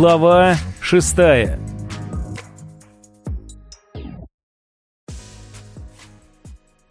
Глава шестая.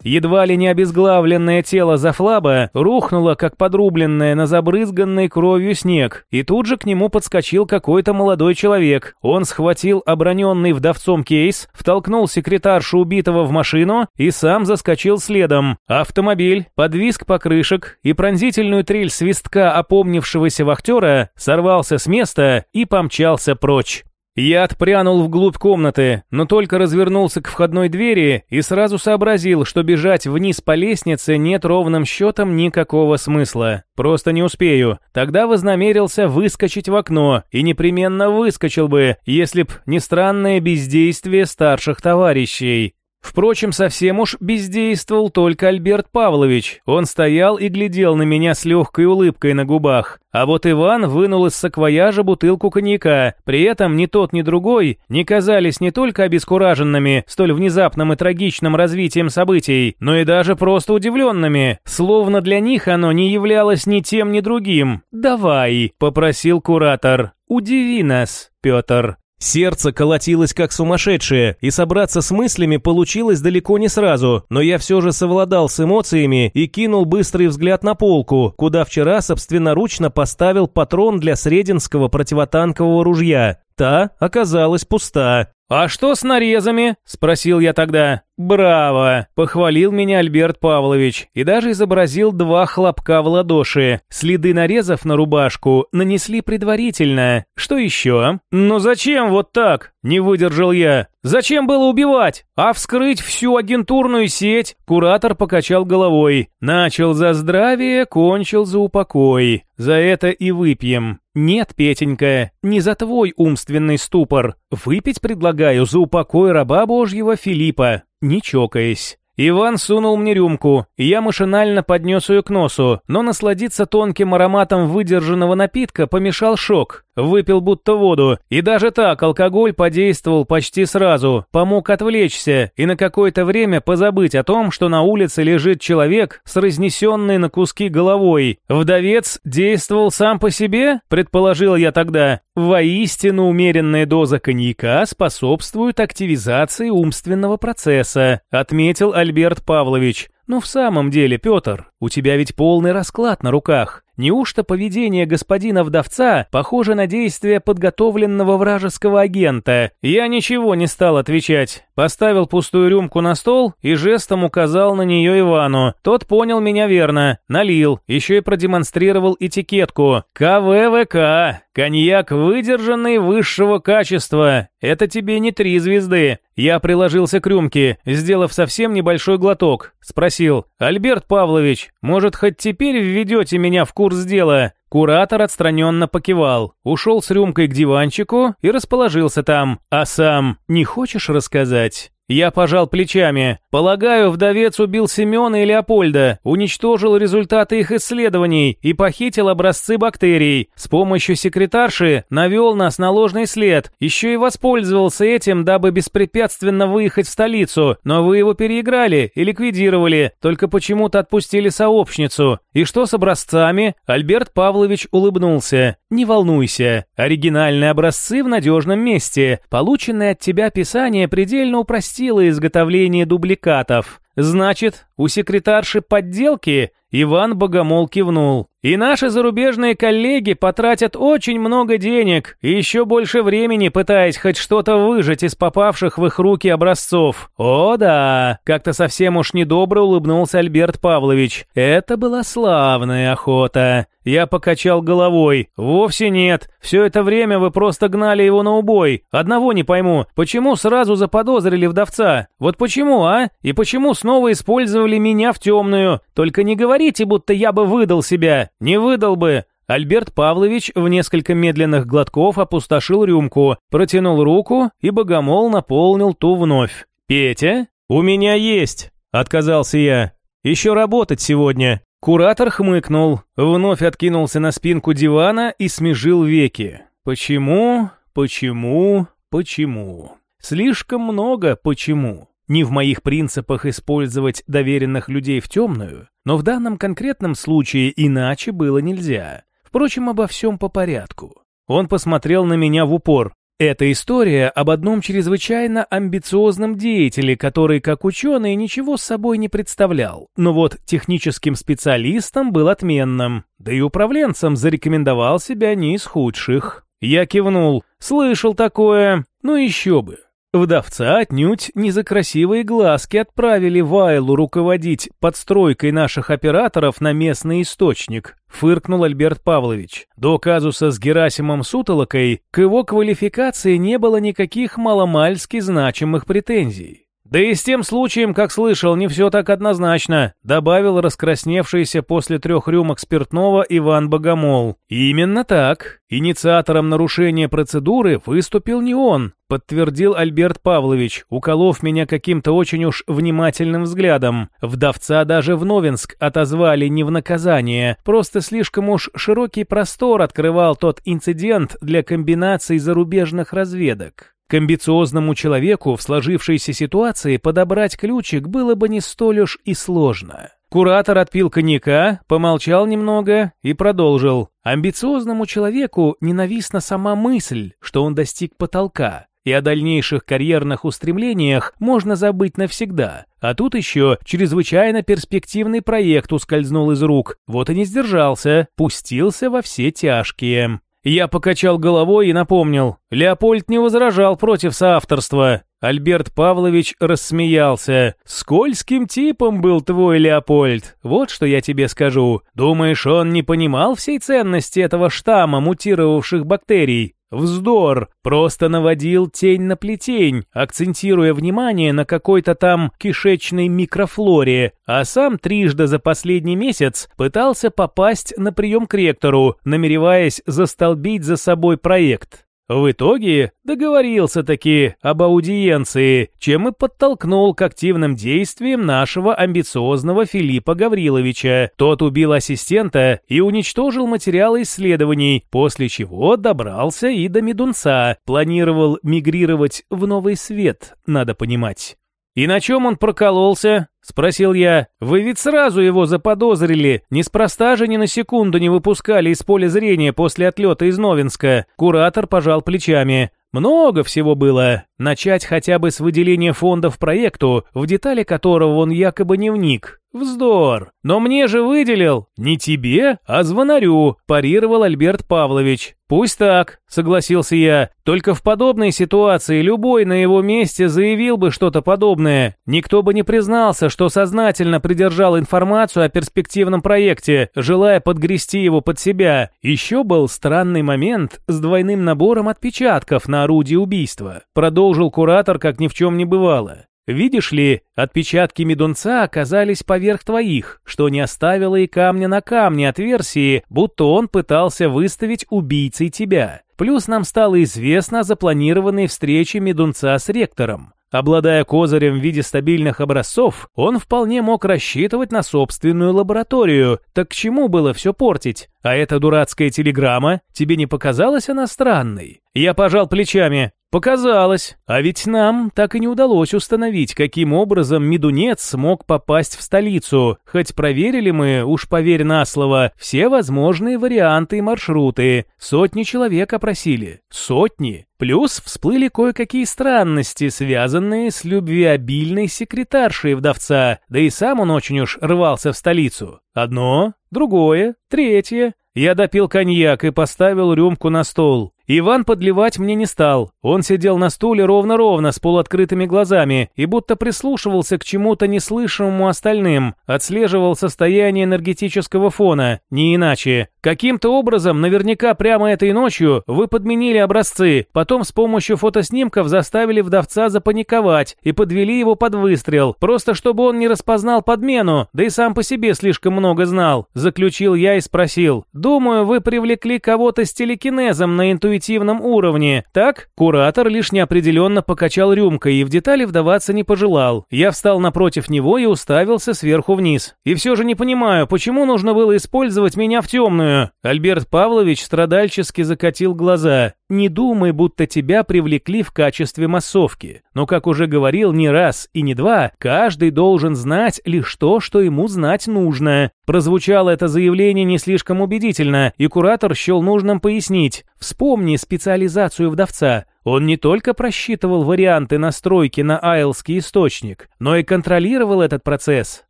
Едва ли не обезглавленное тело Зафлаба рухнуло, как подрубленное на забрызганный кровью снег, и тут же к нему подскочил какой-то молодой человек. Он схватил оброненный вдовцом кейс, втолкнул секретаршу убитого в машину и сам заскочил следом. Автомобиль, подвиск покрышек и пронзительную трель свистка опомнившегося вахтера сорвался с места и помчался прочь. Я отпрянул вглубь комнаты, но только развернулся к входной двери и сразу сообразил, что бежать вниз по лестнице нет ровным счетом никакого смысла. Просто не успею. Тогда вознамерился выскочить в окно, и непременно выскочил бы, если б не странное бездействие старших товарищей. Впрочем, совсем уж бездействовал только Альберт Павлович. Он стоял и глядел на меня с легкой улыбкой на губах. А вот Иван вынул из саквояжа бутылку коньяка. При этом ни тот, ни другой не казались не только обескураженными столь внезапным и трагичным развитием событий, но и даже просто удивленными. Словно для них оно не являлось ни тем, ни другим. «Давай», — попросил куратор. «Удиви нас, Петр». Сердце колотилось как сумасшедшее, и собраться с мыслями получилось далеко не сразу, но я все же совладал с эмоциями и кинул быстрый взгляд на полку, куда вчера собственноручно поставил патрон для срединского противотанкового ружья. Та оказалась пуста. «А что с нарезами?» – спросил я тогда. «Браво!» – похвалил меня Альберт Павлович и даже изобразил два хлопка в ладоши. Следы нарезов на рубашку нанесли предварительно. Что еще? «Ну зачем вот так?» – не выдержал я. «Зачем было убивать? А вскрыть всю агентурную сеть?» Куратор покачал головой. «Начал за здравие, кончил за упокой. За это и выпьем». «Нет, Петенька, не за твой умственный ступор. Выпить предлагаю за упокой раба Божьего Филиппа, не чокаясь». Иван сунул мне рюмку, я машинально поднес ее к носу, но насладиться тонким ароматом выдержанного напитка помешал шок. Выпил будто воду, и даже так алкоголь подействовал почти сразу, помог отвлечься и на какое-то время позабыть о том, что на улице лежит человек с разнесенной на куски головой. Вдовец действовал сам по себе, предположил я тогда. Воистину умеренная доза коньяка способствует активизации умственного процесса, отметил Альберт Павлович. «Ну в самом деле, Петр, у тебя ведь полный расклад на руках. Неужто поведение господина вдовца похоже на действие подготовленного вражеского агента? Я ничего не стал отвечать. Поставил пустую рюмку на стол и жестом указал на нее Ивану. Тот понял меня верно. Налил, еще и продемонстрировал этикетку. КВВК. Коньяк выдержанный высшего качества. Это тебе не три звезды. Я приложился к рюмке, сделав совсем небольшой глоток. Спросил, «Альберт Павлович, может, хоть теперь введете меня в курс дела?» Куратор отстраненно покивал, ушел с рюмкой к диванчику и расположился там. «А сам не хочешь рассказать?» Я пожал плечами. Полагаю, вдовец убил Семена и Леопольда, уничтожил результаты их исследований и похитил образцы бактерий. С помощью секретарши навел нас на ложный след. Еще и воспользовался этим, дабы беспрепятственно выехать в столицу. Но вы его переиграли и ликвидировали, только почему-то отпустили сообщницу. И что с образцами? Альберт Павлович улыбнулся. Не волнуйся. Оригинальные образцы в надежном месте. Полученное от тебя описание предельно упростило упростило изготовление дубликатов. Значит, у секретарши подделки? Иван Богомол кивнул. И наши зарубежные коллеги потратят очень много денег и еще больше времени, пытаясь хоть что-то выжать из попавших в их руки образцов. О да, как-то совсем уж недобро улыбнулся Альберт Павлович. Это была славная охота. Я покачал головой. Вовсе нет. Все это время вы просто гнали его на убой. Одного не пойму. Почему сразу заподозрили вдовца? Вот почему, а? И почему снова использовали меня в темную? Только не говорите, будто я бы выдал себя. Не выдал бы. Альберт Павлович в несколько медленных глотков опустошил рюмку, протянул руку, и богомол наполнил ту вновь. «Петя? У меня есть!» – отказался я. «Еще работать сегодня». Куратор хмыкнул, вновь откинулся на спинку дивана и смежил веки. «Почему? Почему? Почему? Слишком много почему?» Не в моих принципах использовать доверенных людей в темную, но в данном конкретном случае иначе было нельзя. Впрочем, обо всем по порядку. Он посмотрел на меня в упор. Это история об одном чрезвычайно амбициозном деятеле, который, как ученый, ничего с собой не представлял. Но вот техническим специалистом был отменным. Да и управленцем зарекомендовал себя не из худших. Я кивнул. Слышал такое. Ну еще бы. Вдовца отнюдь не за красивые глазки отправили Вайлу руководить подстройкой наших операторов на местный источник, фыркнул Альберт Павлович. До казуса с Герасимом Сутолокой к его квалификации не было никаких маломальски значимых претензий. «Да и с тем случаем, как слышал, не все так однозначно», добавил раскрасневшийся после трех рюмок спиртного Иван Богомол. «Именно так. Инициатором нарушения процедуры выступил не он», подтвердил Альберт Павлович, уколов меня каким-то очень уж внимательным взглядом. Вдовца даже в Новинск отозвали не в наказание, просто слишком уж широкий простор открывал тот инцидент для комбинаций зарубежных разведок. К амбициозному человеку в сложившейся ситуации подобрать ключик было бы не столь уж и сложно. Куратор отпил коньяка, помолчал немного и продолжил. Амбициозному человеку ненавистна сама мысль, что он достиг потолка, и о дальнейших карьерных устремлениях можно забыть навсегда. А тут еще чрезвычайно перспективный проект ускользнул из рук, вот и не сдержался, пустился во все тяжкие. Я покачал головой и напомнил. Леопольд не возражал против соавторства. Альберт Павлович рассмеялся. «Скользким типом был твой Леопольд. Вот что я тебе скажу. Думаешь, он не понимал всей ценности этого штамма мутировавших бактерий? Вздор, просто наводил тень на плетень, акцентируя внимание на какой-то там кишечной микрофлоре, а сам трижды за последний месяц пытался попасть на прием к ректору, намереваясь застолбить за собой проект. В итоге договорился-таки об аудиенции, чем и подтолкнул к активным действиям нашего амбициозного Филиппа Гавриловича. Тот убил ассистента и уничтожил материалы исследований, после чего добрался и до Медунца. Планировал мигрировать в новый свет, надо понимать. «И на чем он прокололся?» — спросил я. «Вы ведь сразу его заподозрили. Неспроста же ни на секунду не выпускали из поля зрения после отлета из Новинска». Куратор пожал плечами. Много всего было. Начать хотя бы с выделения фондов проекту, в детали которого он якобы не вник. Вздор. Но мне же выделил. Не тебе, а звонарю, парировал Альберт Павлович. Пусть так, согласился я. Только в подобной ситуации любой на его месте заявил бы что-то подобное. Никто бы не признался, что сознательно придержал информацию о перспективном проекте, желая подгрести его под себя. Еще был странный момент с двойным набором отпечатков на орудии убийства. Продолжил куратор, как ни в чем не бывало. Видишь ли, отпечатки медунца оказались поверх твоих, что не оставило и камня на камне от версии, будто он пытался выставить убийцей тебя. Плюс нам стало известно о запланированной встрече медунца с ректором. Обладая козырем в виде стабильных образцов, он вполне мог рассчитывать на собственную лабораторию. Так к чему было все портить? А эта дурацкая телеграмма, тебе не показалась она странной? Я пожал плечами. Показалось. А ведь нам так и не удалось установить, каким образом Медунец смог попасть в столицу. Хоть проверили мы, уж поверь на слово, все возможные варианты и маршруты. Сотни человек опросили. Сотни. Плюс всплыли кое-какие странности, связанные с любвеобильной секретаршей вдовца, да и сам он очень уж рвался в столицу. Одно, другое, третье. Я допил коньяк и поставил рюмку на стол. Иван подливать мне не стал. Он сидел на стуле ровно-ровно, с полуоткрытыми глазами, и будто прислушивался к чему-то неслышимому остальным, отслеживал состояние энергетического фона, не иначе. Каким-то образом, наверняка прямо этой ночью, вы подменили образцы, потом с помощью фотоснимков заставили вдовца запаниковать и подвели его под выстрел, просто чтобы он не распознал подмену, да и сам по себе слишком много знал. Заключил я и спросил. Думаю, вы привлекли кого-то с телекинезом на интуитивном интуитивном уровне, так? Куратор лишь неопределенно покачал рюмкой и в детали вдаваться не пожелал. Я встал напротив него и уставился сверху вниз. И все же не понимаю, почему нужно было использовать меня в темную? Альберт Павлович страдальчески закатил глаза. Не думай, будто тебя привлекли в качестве массовки. Но, как уже говорил не раз и не два, каждый должен знать лишь то, что ему знать нужно. Прозвучало это заявление не слишком убедительно, и куратор счел нужным пояснить. Вспомни, Помни специализацию вдовца. Он не только просчитывал варианты настройки на айлский источник, но и контролировал этот процесс,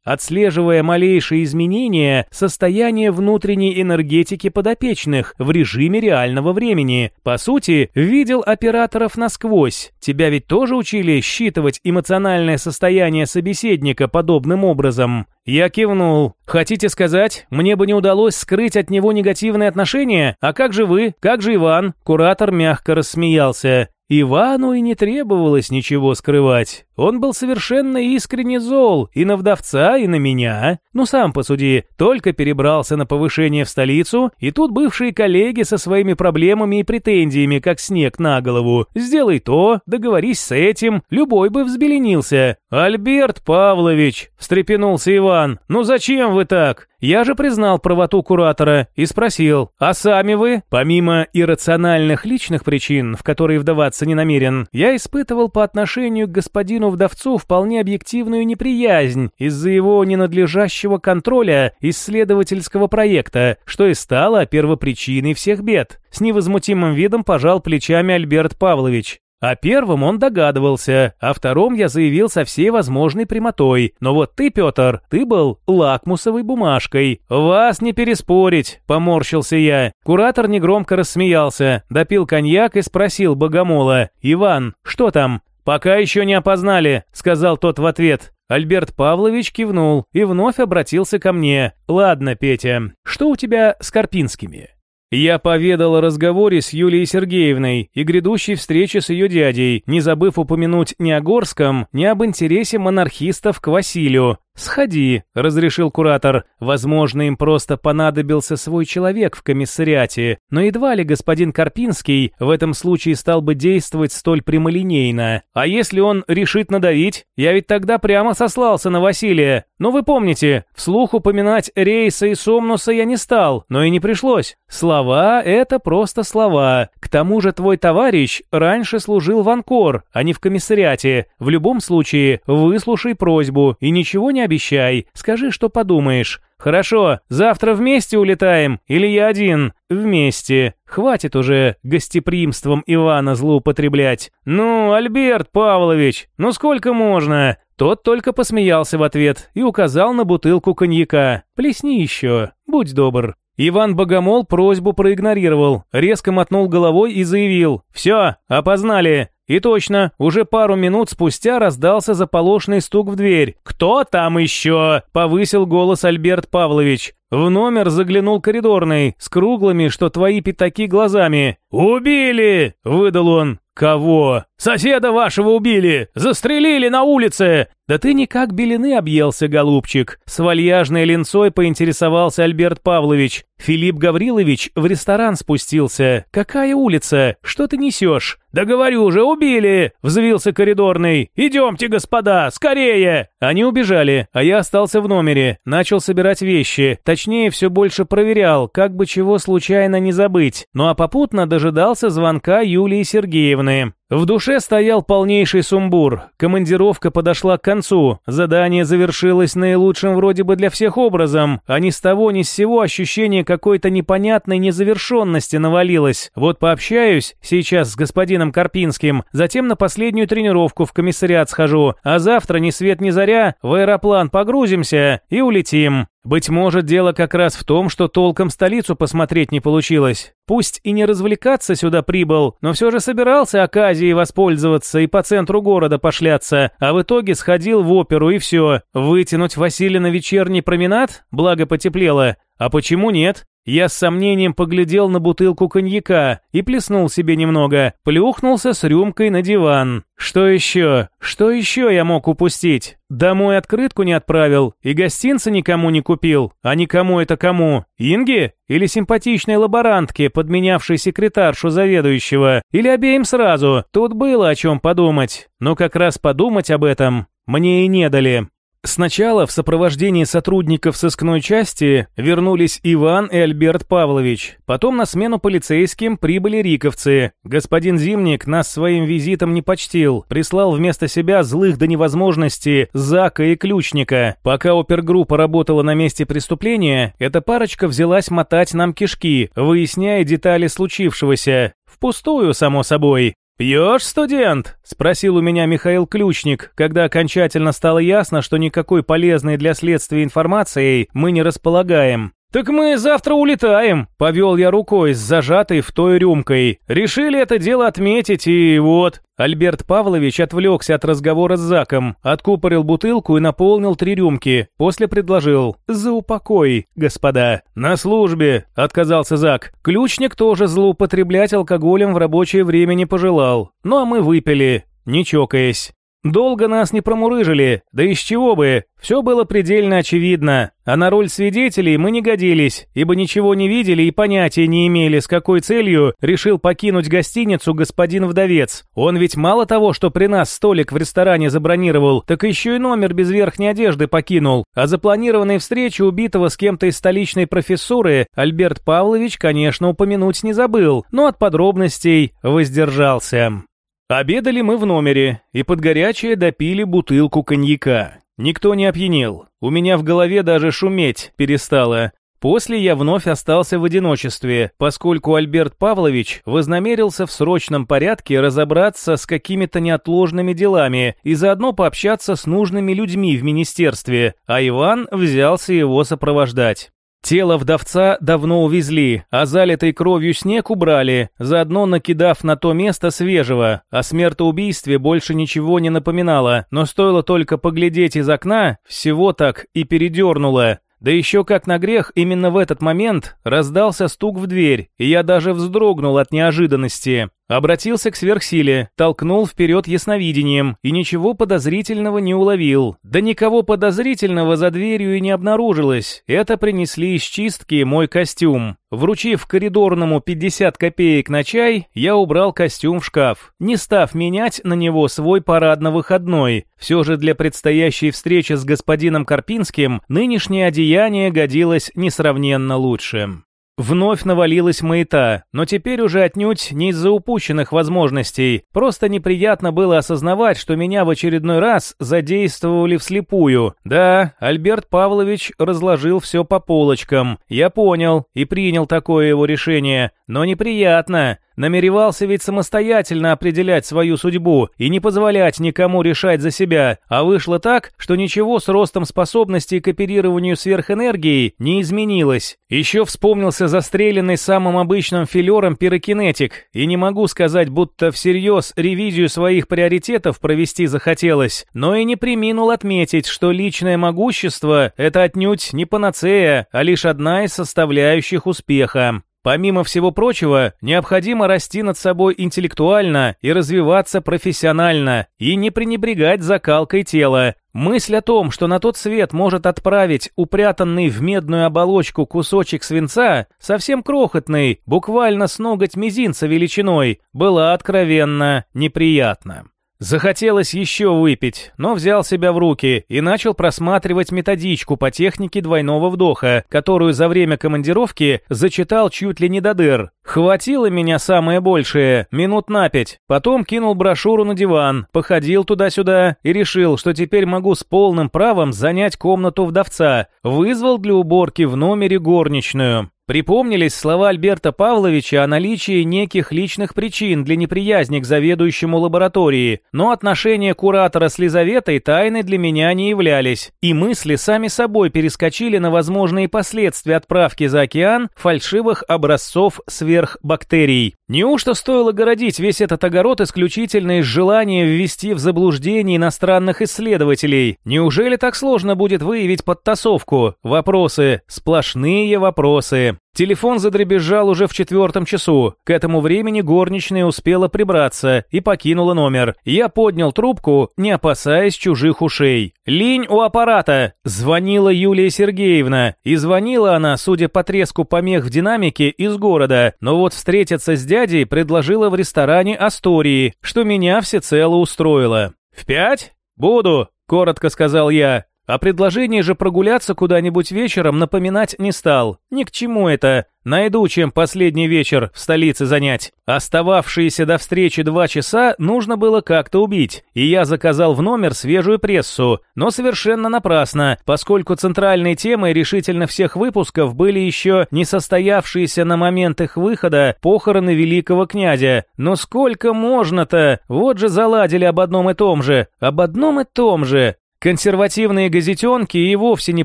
отслеживая малейшие изменения состояния внутренней энергетики подопечных в режиме реального времени. По сути, видел операторов насквозь. Тебя ведь тоже учили считывать эмоциональное состояние собеседника подобным образом. Я кивнул. Хотите сказать, мне бы не удалось скрыть от него негативные отношения? А как же вы? Как же Иван? Куратор мягко рассмеялся. Ивану и не требовалось ничего скрывать. Он был совершенно искренне зол и на вдовца, и на меня. Ну, сам посуди, только перебрался на повышение в столицу, и тут бывшие коллеги со своими проблемами и претензиями, как снег на голову. Сделай то, договорись с этим, любой бы взбеленился. «Альберт Павлович», — встрепенулся Иван, — «ну зачем вы так? Я же признал правоту куратора и спросил, а сами вы, помимо иррациональных личных причин, в которые вдаваться не намерен, я испытывал по отношению к господину-вдовцу вполне объективную неприязнь из-за его ненадлежащего контроля исследовательского проекта, что и стало первопричиной всех бед. С невозмутимым видом пожал плечами Альберт Павлович. О первом он догадывался, о втором я заявил со всей возможной прямотой. Но вот ты, Петр, ты был лакмусовой бумажкой. Вас не переспорить, поморщился я. Куратор негромко рассмеялся, допил коньяк и спросил богомола. «Иван, что там?» «Пока еще не опознали», — сказал тот в ответ. Альберт Павлович кивнул и вновь обратился ко мне. «Ладно, Петя, что у тебя с Карпинскими?» Я поведал о разговоре с Юлией Сергеевной и грядущей встрече с ее дядей, не забыв упомянуть ни о Горском, ни об интересе монархистов к Василию. «Сходи», — разрешил куратор. «Возможно, им просто понадобился свой человек в комиссариате, но едва ли господин Карпинский в этом случае стал бы действовать столь прямолинейно. А если он решит надавить? Я ведь тогда прямо сослался на Василия. Но вы помните, вслух упоминать Рейса и Сомнуса я не стал, но и не пришлось. Слова — это просто слова. К тому же твой товарищ раньше служил в Анкор, а не в комиссариате. В любом случае, выслушай просьбу и ничего не обещай, скажи, что подумаешь. Хорошо, завтра вместе улетаем или я один? Вместе. Хватит уже гостеприимством Ивана злоупотреблять. Ну, Альберт Павлович, ну сколько можно? Тот только посмеялся в ответ и указал на бутылку коньяка. Плесни еще, будь добр. Иван Богомол просьбу проигнорировал, резко мотнул головой и заявил «Все, опознали, и точно, уже пару минут спустя раздался заполошный стук в дверь. «Кто там еще?» – повысил голос Альберт Павлович. В номер заглянул коридорный, с круглыми, что твои пятаки глазами. «Убили!» – выдал он. «Кого?» «Соседа вашего убили! Застрелили на улице!» «Да ты никак белины объелся, голубчик!» С вальяжной линцой поинтересовался Альберт Павлович. Филипп Гаврилович в ресторан спустился. «Какая улица? Что ты несешь?» «Да говорю уже, убили!» — взвился коридорный. «Идемте, господа, скорее!» Они убежали, а я остался в номере. Начал собирать вещи. Точнее, все больше проверял, как бы чего случайно не забыть. Ну а попутно дожидался звонка Юлии Сергеевны. В душе стоял полнейший сумбур. Командировка подошла к концу. Задание завершилось наилучшим вроде бы для всех образом, а ни с того ни с сего ощущение какой-то непонятной незавершенности навалилось. Вот пообщаюсь сейчас с господином Карпинским, затем на последнюю тренировку в комиссариат схожу, а завтра ни свет ни заря в аэроплан погрузимся и улетим. Быть может, дело как раз в том, что толком столицу посмотреть не получилось. Пусть и не развлекаться сюда прибыл, но все же собирался оказией воспользоваться и по центру города пошляться, а в итоге сходил в оперу и все. Вытянуть Василия на вечерний променад? Благо потеплело. А почему нет? Я с сомнением поглядел на бутылку коньяка и плеснул себе немного, плюхнулся с рюмкой на диван. Что еще? Что еще я мог упустить? Домой открытку не отправил и гостинца никому не купил. А никому это кому? Инге? Или симпатичной лаборантке, подменявшей секретаршу заведующего? Или обеим сразу? Тут было о чем подумать. Но как раз подумать об этом мне и не дали. Сначала в сопровождении сотрудников сыскной части вернулись Иван и Альберт Павлович. Потом на смену полицейским прибыли риковцы. Господин Зимник нас своим визитом не почтил, прислал вместо себя злых до невозможности Зака и Ключника. Пока опергруппа работала на месте преступления, эта парочка взялась мотать нам кишки, выясняя детали случившегося. Впустую, само собой. «Пьешь, студент?» – спросил у меня Михаил Ключник, когда окончательно стало ясно, что никакой полезной для следствия информацией мы не располагаем. «Так мы завтра улетаем», — повел я рукой с зажатой в той рюмкой. «Решили это дело отметить, и вот». Альберт Павлович отвлекся от разговора с Заком, откупорил бутылку и наполнил три рюмки. После предложил «За упокой, господа». «На службе», — отказался Зак. Ключник тоже злоупотреблять алкоголем в рабочее время не пожелал. Ну а мы выпили, не чокаясь. Долго нас не промурыжили, да из чего бы, все было предельно очевидно, а на роль свидетелей мы не годились, ибо ничего не видели и понятия не имели, с какой целью решил покинуть гостиницу господин вдовец. Он ведь мало того, что при нас столик в ресторане забронировал, так еще и номер без верхней одежды покинул, а запланированной встречи убитого с кем-то из столичной профессуры Альберт Павлович, конечно, упомянуть не забыл, но от подробностей воздержался. Обедали мы в номере и под горячее допили бутылку коньяка. Никто не опьянел. У меня в голове даже шуметь перестало. После я вновь остался в одиночестве, поскольку Альберт Павлович вознамерился в срочном порядке разобраться с какими-то неотложными делами и заодно пообщаться с нужными людьми в министерстве, а Иван взялся его сопровождать. Тело вдовца давно увезли, а залитый кровью снег убрали, заодно накидав на то место свежего. О смертоубийстве больше ничего не напоминало, но стоило только поглядеть из окна, всего так и передернуло. Да еще как на грех, именно в этот момент раздался стук в дверь, и я даже вздрогнул от неожиданности. Обратился к сверхсиле, толкнул вперед ясновидением и ничего подозрительного не уловил. Да никого подозрительного за дверью и не обнаружилось. Это принесли из чистки мой костюм. Вручив коридорному 50 копеек на чай, я убрал костюм в шкаф, не став менять на него свой парадно-выходной. Все же для предстоящей встречи с господином Карпинским нынешнее одеяние годилось несравненно лучше. Вновь навалилась маята, но теперь уже отнюдь не из-за упущенных возможностей. Просто неприятно было осознавать, что меня в очередной раз задействовали вслепую. Да, Альберт Павлович разложил все по полочкам. Я понял и принял такое его решение. Но неприятно. Намеревался ведь самостоятельно определять свою судьбу и не позволять никому решать за себя, а вышло так, что ничего с ростом способностей к оперированию сверхэнергией не изменилось. Еще вспомнился застреленный самым обычным филером пирокинетик, и не могу сказать, будто всерьез ревизию своих приоритетов провести захотелось, но и не приминул отметить, что личное могущество – это отнюдь не панацея, а лишь одна из составляющих успеха. Помимо всего прочего, необходимо расти над собой интеллектуально и развиваться профессионально, и не пренебрегать закалкой тела. Мысль о том, что на тот свет может отправить упрятанный в медную оболочку кусочек свинца, совсем крохотный, буквально с ноготь мизинца величиной, была откровенно неприятна. Захотелось еще выпить, но взял себя в руки и начал просматривать методичку по технике двойного вдоха, которую за время командировки зачитал чуть ли не до дыр. Хватило меня самое большее, минут на пять. Потом кинул брошюру на диван, походил туда-сюда и решил, что теперь могу с полным правом занять комнату вдовца. Вызвал для уборки в номере горничную. Припомнились слова Альберта Павловича о наличии неких личных причин для неприязни к заведующему лаборатории, но отношения куратора с Лизаветой тайны для меня не являлись, и мысли сами собой перескочили на возможные последствия отправки за океан фальшивых образцов сверхбактерий. Неужто стоило городить весь этот огород исключительно из желания ввести в заблуждение иностранных исследователей? Неужели так сложно будет выявить подтасовку? Вопросы, сплошные вопросы. Телефон задребезжал уже в четвертом часу. К этому времени горничная успела прибраться и покинула номер. Я поднял трубку, не опасаясь чужих ушей. «Линь у аппарата!» Звонила Юлия Сергеевна. И звонила она, судя по треску помех в динамике, из города. Но вот встретиться с дядей предложила в ресторане Астории, что меня всецело устроило. «В пять? Буду!» – коротко сказал я. О предложении же прогуляться куда-нибудь вечером напоминать не стал. Ни к чему это. Найду, чем последний вечер в столице занять. Остававшиеся до встречи два часа нужно было как-то убить, и я заказал в номер свежую прессу, но совершенно напрасно, поскольку центральной темой решительно всех выпусков были еще не состоявшиеся на момент их выхода похороны великого князя. Но сколько можно-то? Вот же заладили об одном и том же. Об одном и том же. Консервативные газетенки и вовсе не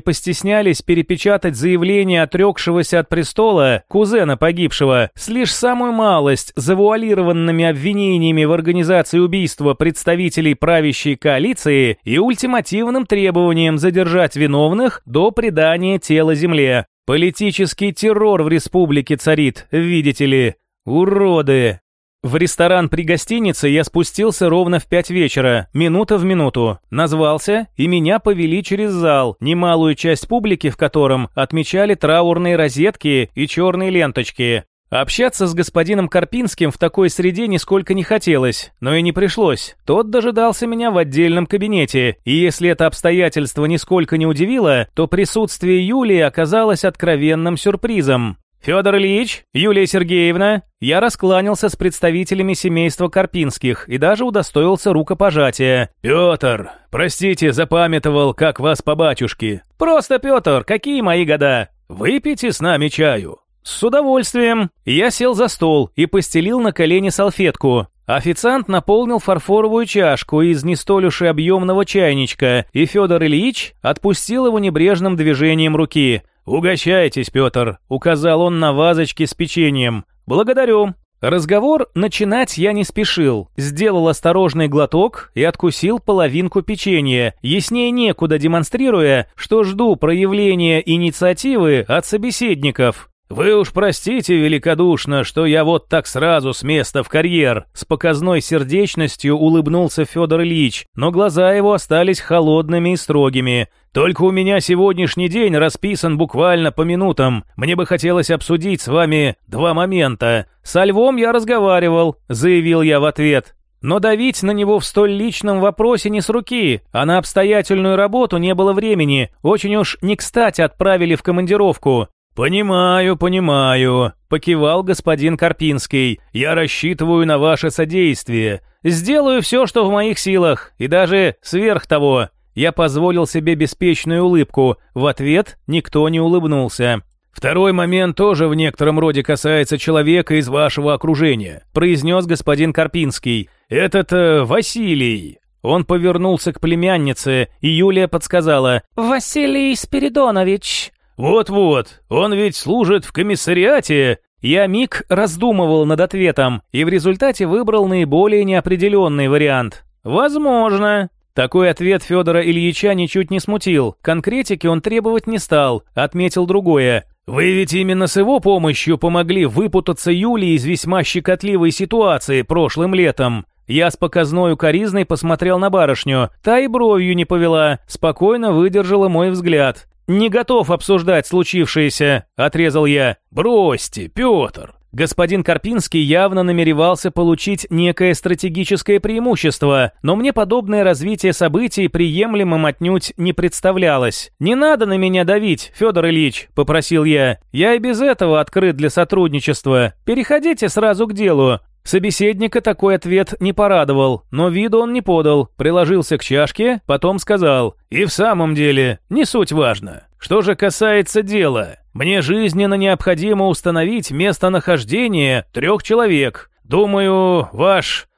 постеснялись перепечатать заявление отрекшегося от престола кузена погибшего с лишь самую малость завуалированными обвинениями в организации убийства представителей правящей коалиции и ультимативным требованием задержать виновных до предания тела земле. Политический террор в республике царит, видите ли. Уроды! В ресторан при гостинице я спустился ровно в пять вечера, минута в минуту. Назвался, и меня повели через зал, немалую часть публики в котором отмечали траурные розетки и черные ленточки. Общаться с господином Карпинским в такой среде нисколько не хотелось, но и не пришлось. Тот дожидался меня в отдельном кабинете, и если это обстоятельство нисколько не удивило, то присутствие Юлии оказалось откровенным сюрпризом. «Федор Ильич, Юлия Сергеевна!» Я раскланялся с представителями семейства Карпинских и даже удостоился рукопожатия. «Петр, простите, запамятовал, как вас по батюшке». «Просто, Петр, какие мои года?» «Выпейте с нами чаю». «С удовольствием». Я сел за стол и постелил на колени салфетку. Официант наполнил фарфоровую чашку из не столь уж и объемного чайничка, и Федор Ильич отпустил его небрежным движением руки – «Угощайтесь, Петр», — указал он на вазочки с печеньем. «Благодарю». Разговор начинать я не спешил, сделал осторожный глоток и откусил половинку печенья, яснее некуда демонстрируя, что жду проявления инициативы от собеседников. «Вы уж простите великодушно, что я вот так сразу с места в карьер», с показной сердечностью улыбнулся Федор Ильич, но глаза его остались холодными и строгими. «Только у меня сегодняшний день расписан буквально по минутам. Мне бы хотелось обсудить с вами два момента. Со львом я разговаривал», заявил я в ответ. Но давить на него в столь личном вопросе не с руки, а на обстоятельную работу не было времени, очень уж не кстати отправили в командировку. «Понимаю, понимаю», — покивал господин Карпинский. «Я рассчитываю на ваше содействие. Сделаю все, что в моих силах, и даже сверх того». Я позволил себе беспечную улыбку. В ответ никто не улыбнулся. «Второй момент тоже в некотором роде касается человека из вашего окружения», произнес господин Карпинский. «Этот э, Василий». Он повернулся к племяннице, и Юлия подсказала. «Василий Спиридонович». «Вот-вот, он ведь служит в комиссариате». Я миг раздумывал над ответом и в результате выбрал наиболее неопределенный вариант. «Возможно». Такой ответ Федора Ильича ничуть не смутил. Конкретики он требовать не стал, отметил другое. «Вы ведь именно с его помощью помогли выпутаться Юлии из весьма щекотливой ситуации прошлым летом. Я с показной укоризной посмотрел на барышню. Та и бровью не повела, спокойно выдержала мой взгляд. «Не готов обсуждать случившееся», — отрезал я. «Бросьте, Петр». Господин Карпинский явно намеревался получить некое стратегическое преимущество, но мне подобное развитие событий приемлемым отнюдь не представлялось. «Не надо на меня давить, Федор Ильич», — попросил я. «Я и без этого открыт для сотрудничества. Переходите сразу к делу. Собеседника такой ответ не порадовал, но виду он не подал, приложился к чашке, потом сказал «И в самом деле, не суть важно. Что же касается дела, мне жизненно необходимо установить местонахождение трех человек. Думаю, ваш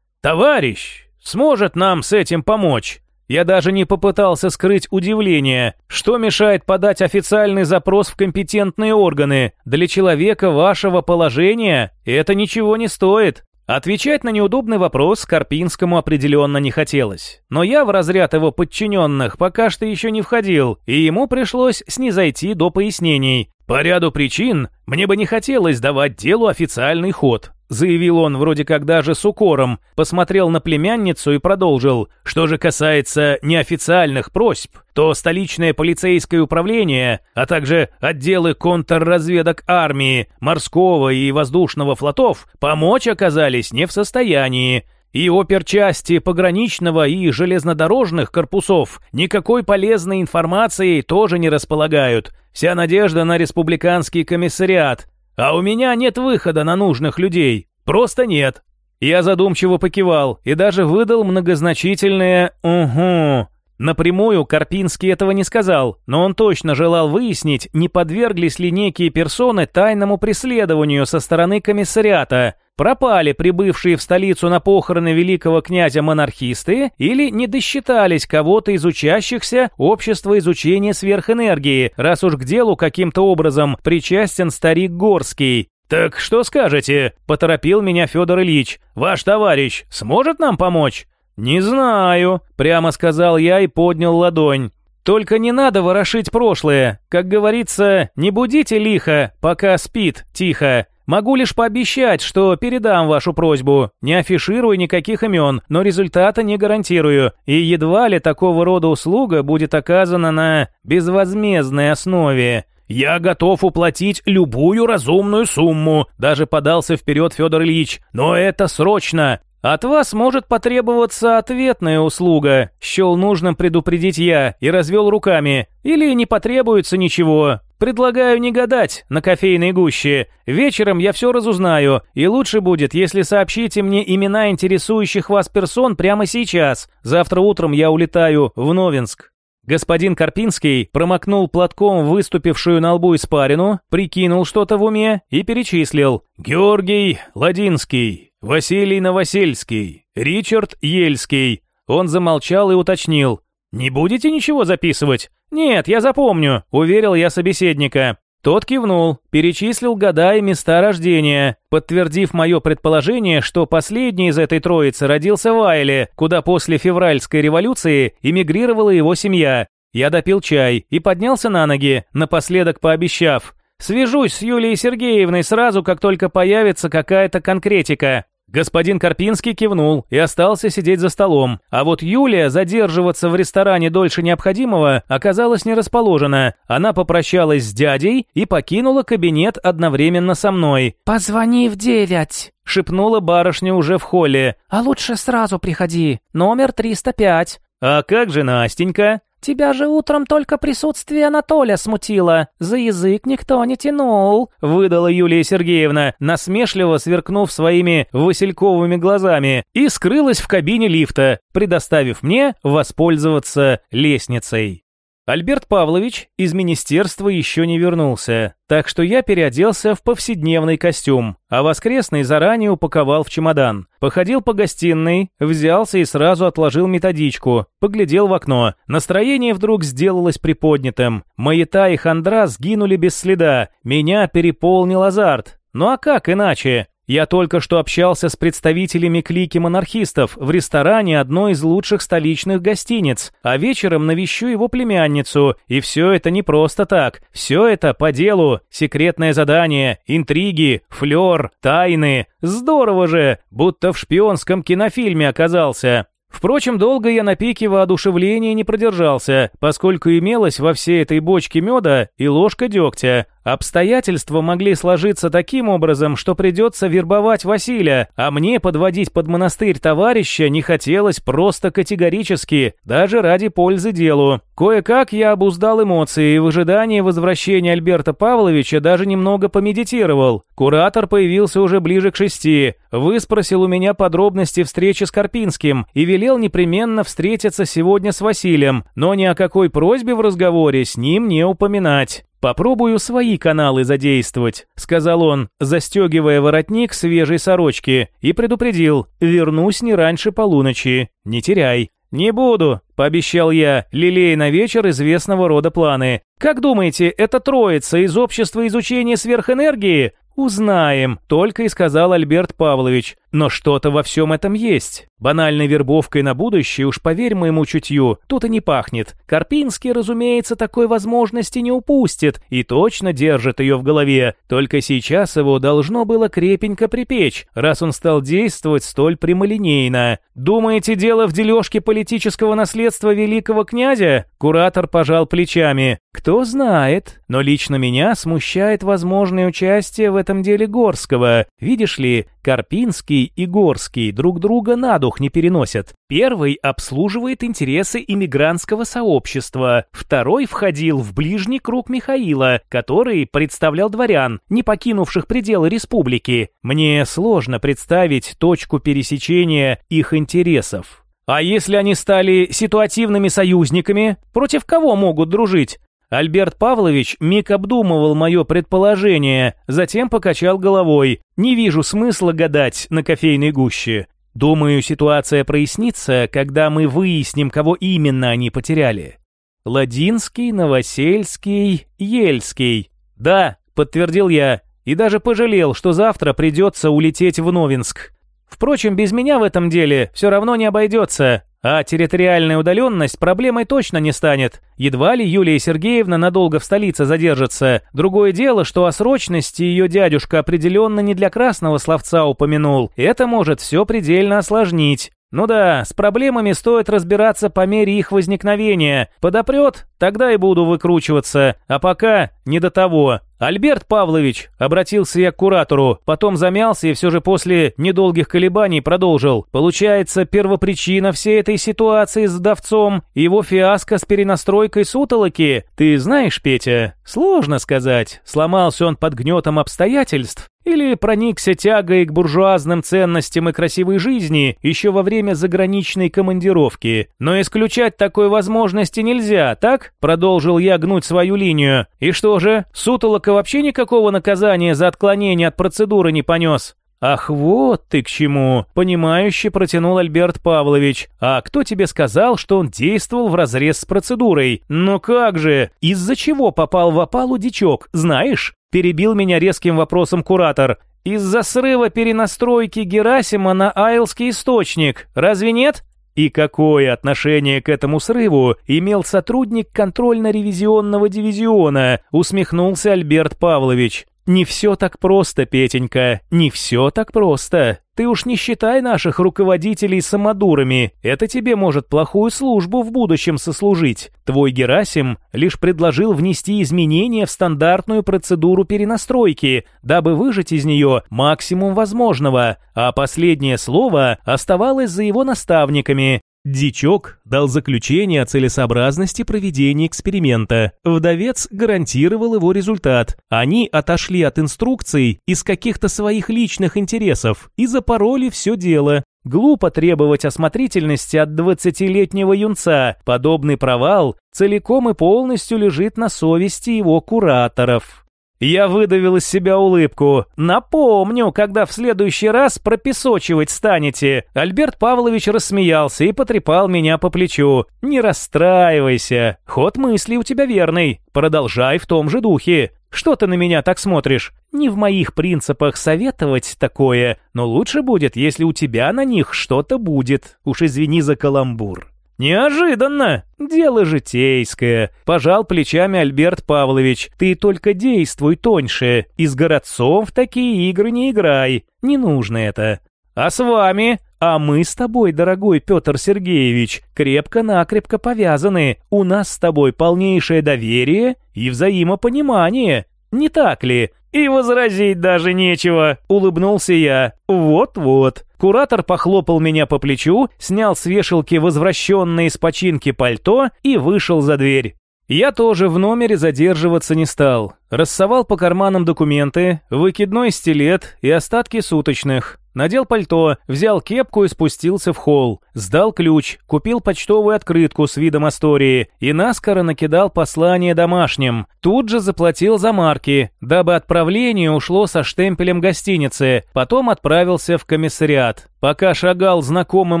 товарищ сможет нам с этим помочь». Я даже не попытался скрыть удивление. Что мешает подать официальный запрос в компетентные органы? Для человека вашего положения это ничего не стоит. Отвечать на неудобный вопрос Карпинскому определенно не хотелось. Но я в разряд его подчиненных пока что еще не входил, и ему пришлось снизойти до пояснений. По ряду причин мне бы не хотелось давать делу официальный ход заявил он вроде как даже с укором, посмотрел на племянницу и продолжил. Что же касается неофициальных просьб, то столичное полицейское управление, а также отделы контрразведок армии, морского и воздушного флотов помочь оказались не в состоянии. И оперчасти пограничного и железнодорожных корпусов никакой полезной информацией тоже не располагают. Вся надежда на республиканский комиссариат. А у меня нет выхода на нужных людей. Просто нет. Я задумчиво покивал и даже выдал многозначительное «угу». Напрямую Карпинский этого не сказал, но он точно желал выяснить, не подверглись ли некие персоны тайному преследованию со стороны комиссариата, пропали прибывшие в столицу на похороны великого князя монархисты или не досчитались кого-то из учащихся общества изучения сверхэнергии, раз уж к делу каким-то образом причастен старик Горский. «Так что скажете?» – поторопил меня Федор Ильич. «Ваш товарищ сможет нам помочь?» «Не знаю», — прямо сказал я и поднял ладонь. «Только не надо ворошить прошлое. Как говорится, не будите лихо, пока спит тихо. Могу лишь пообещать, что передам вашу просьбу. Не афиширую никаких имен, но результата не гарантирую. И едва ли такого рода услуга будет оказана на безвозмездной основе. «Я готов уплатить любую разумную сумму», – даже подался вперед Федор Ильич. «Но это срочно. От вас может потребоваться ответная услуга, счел нужным предупредить я и развел руками. Или не потребуется ничего. Предлагаю не гадать на кофейной гуще. Вечером я все разузнаю, и лучше будет, если сообщите мне имена интересующих вас персон прямо сейчас. Завтра утром я улетаю в Новинск. Господин Карпинский промокнул платком выступившую на лбу испарину, прикинул что-то в уме и перечислил. «Георгий Ладинский, Василий Новосельский, Ричард Ельский. Он замолчал и уточнил. «Не будете ничего записывать?» «Нет, я запомню», — уверил я собеседника. Тот кивнул, перечислил года и места рождения, подтвердив мое предположение, что последний из этой троицы родился в Айле, куда после февральской революции эмигрировала его семья. Я допил чай и поднялся на ноги, напоследок пообещав. «Свяжусь с Юлией Сергеевной сразу, как только появится какая-то конкретика». Господин Карпинский кивнул и остался сидеть за столом, а вот Юлия задерживаться в ресторане дольше необходимого оказалась не расположена. Она попрощалась с дядей и покинула кабинет одновременно со мной. «Позвони в девять», — шепнула барышня уже в холле. «А лучше сразу приходи, номер 305». «А как же Настенька?» «Тебя же утром только присутствие Анатолия смутило. За язык никто не тянул», — выдала Юлия Сергеевна, насмешливо сверкнув своими васильковыми глазами, и скрылась в кабине лифта, предоставив мне воспользоваться лестницей. Альберт Павлович из министерства еще не вернулся, так что я переоделся в повседневный костюм, а воскресный заранее упаковал в чемодан. Походил по гостиной, взялся и сразу отложил методичку, поглядел в окно. Настроение вдруг сделалось приподнятым. Маята и хандра сгинули без следа, меня переполнил азарт. Ну а как иначе? Я только что общался с представителями клики монархистов в ресторане одной из лучших столичных гостиниц, а вечером навещу его племянницу, и все это не просто так, все это по делу, секретное задание, интриги, флер, тайны. Здорово же, будто в шпионском кинофильме оказался. Впрочем, долго я на пике воодушевления не продержался, поскольку имелась во всей этой бочке меда и ложка дегтя, Обстоятельства могли сложиться таким образом, что придется вербовать Василия, а мне подводить под монастырь товарища не хотелось просто категорически, даже ради пользы делу. Кое-как я обуздал эмоции и в ожидании возвращения Альберта Павловича даже немного помедитировал. Куратор появился уже ближе к шести, выспросил у меня подробности встречи с Карпинским и велел непременно встретиться сегодня с Василием, но ни о какой просьбе в разговоре с ним не упоминать. «Попробую свои каналы задействовать», — сказал он, застегивая воротник свежей сорочки, и предупредил, «вернусь не раньше полуночи, не теряй». «Не буду», — пообещал я, лелея на вечер известного рода планы. «Как думаете, это троица из общества изучения сверхэнергии? «Узнаем», — только и сказал Альберт Павлович. «Но что-то во всем этом есть. Банальной вербовкой на будущее, уж поверь моему чутью, тут и не пахнет. Карпинский, разумеется, такой возможности не упустит и точно держит ее в голове. Только сейчас его должно было крепенько припечь, раз он стал действовать столь прямолинейно. Думаете, дело в дележке политического наследия наследство великого князя? Куратор пожал плечами. Кто знает, но лично меня смущает возможное участие в этом деле Горского. Видишь ли, Карпинский и Горский друг друга на дух не переносят. Первый обслуживает интересы иммигрантского сообщества, второй входил в ближний круг Михаила, который представлял дворян, не покинувших пределы республики. Мне сложно представить точку пересечения их интересов. А если они стали ситуативными союзниками, против кого могут дружить? Альберт Павлович миг обдумывал мое предположение, затем покачал головой. Не вижу смысла гадать на кофейной гуще. Думаю, ситуация прояснится, когда мы выясним, кого именно они потеряли. Ладинский, Новосельский, Ельский. Да, подтвердил я, и даже пожалел, что завтра придется улететь в Новинск. Впрочем, без меня в этом деле все равно не обойдется. А территориальная удаленность проблемой точно не станет. Едва ли Юлия Сергеевна надолго в столице задержится. Другое дело, что о срочности ее дядюшка определенно не для красного словца упомянул. Это может все предельно осложнить. Ну да, с проблемами стоит разбираться по мере их возникновения. Подопрет, тогда и буду выкручиваться. А пока не до того. «Альберт Павлович», — обратился я к куратору, потом замялся и все же после недолгих колебаний продолжил. «Получается, первопричина всей этой ситуации с вдовцом — его фиаско с перенастройкой сутолоки. Ты знаешь, Петя, сложно сказать, сломался он под гнетом обстоятельств или проникся тягой к буржуазным ценностям и красивой жизни еще во время заграничной командировки. Но исключать такой возможности нельзя, так? Продолжил я гнуть свою линию. И что же, Сутолока вообще никакого наказания за отклонение от процедуры не понес? «Ах, вот ты к чему!» – понимающе протянул Альберт Павлович. «А кто тебе сказал, что он действовал вразрез с процедурой? Ну как же! Из-за чего попал в опалу дичок, знаешь?» Перебил меня резким вопросом куратор. «Из-за срыва перенастройки Герасима на Айлский источник. Разве нет?» И какое отношение к этому срыву имел сотрудник контрольно-ревизионного дивизиона, усмехнулся Альберт Павлович. Не все так просто, Петенька, не все так просто. Ты уж не считай наших руководителей самодурами, это тебе может плохую службу в будущем сослужить. Твой Герасим лишь предложил внести изменения в стандартную процедуру перенастройки, дабы выжать из нее максимум возможного, а последнее слово оставалось за его наставниками, Дичок дал заключение о целесообразности проведения эксперимента. Вдовец гарантировал его результат. Они отошли от инструкций из каких-то своих личных интересов и запороли все дело. Глупо требовать осмотрительности от 20-летнего юнца. Подобный провал целиком и полностью лежит на совести его кураторов. Я выдавил из себя улыбку. «Напомню, когда в следующий раз пропесочивать станете». Альберт Павлович рассмеялся и потрепал меня по плечу. «Не расстраивайся. Ход мысли у тебя верный. Продолжай в том же духе. Что ты на меня так смотришь? Не в моих принципах советовать такое, но лучше будет, если у тебя на них что-то будет. Уж извини за каламбур». «Неожиданно! Дело житейское!» – пожал плечами Альберт Павлович. «Ты только действуй тоньше, и с городцом в такие игры не играй, не нужно это. А с вами? А мы с тобой, дорогой Петр Сергеевич, крепко-накрепко повязаны. У нас с тобой полнейшее доверие и взаимопонимание. Не так ли?» «И возразить даже нечего», — улыбнулся я. «Вот-вот». Куратор похлопал меня по плечу, снял с вешалки возвращенное из починки пальто и вышел за дверь. Я тоже в номере задерживаться не стал. Рассовал по карманам документы, выкидной стилет и остатки суточных. Надел пальто, взял кепку и спустился в холл. Сдал ключ, купил почтовую открытку с видом Астории и наскоро накидал послание домашним. Тут же заплатил за марки, дабы отправление ушло со штемпелем гостиницы. Потом отправился в комиссариат. Пока шагал знакомым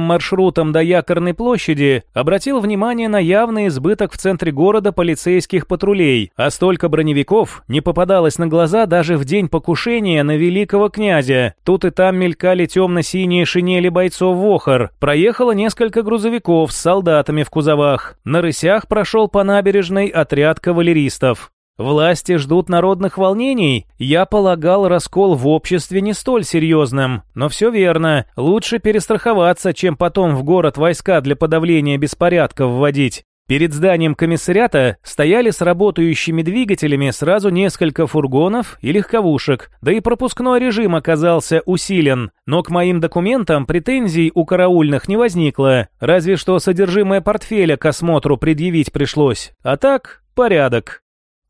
маршрутом до Якорной площади, обратил внимание на явный избыток в центре города полицейских патрулей, а столько броневиков не попадалось на глаза даже в день покушения на великого князя. Тут и там мелькали темно-синие шинели бойцов Вохор. Проехало несколько грузовиков с солдатами в кузовах. На рысях прошел по набережной отряд кавалеристов. Власти ждут народных волнений? Я полагал раскол в обществе не столь серьезным. Но все верно. Лучше перестраховаться, чем потом в город войска для подавления беспорядков вводить. Перед зданием комиссариата стояли с работающими двигателями сразу несколько фургонов и легковушек, да и пропускной режим оказался усилен, но к моим документам претензий у караульных не возникло, разве что содержимое портфеля к осмотру предъявить пришлось, а так порядок.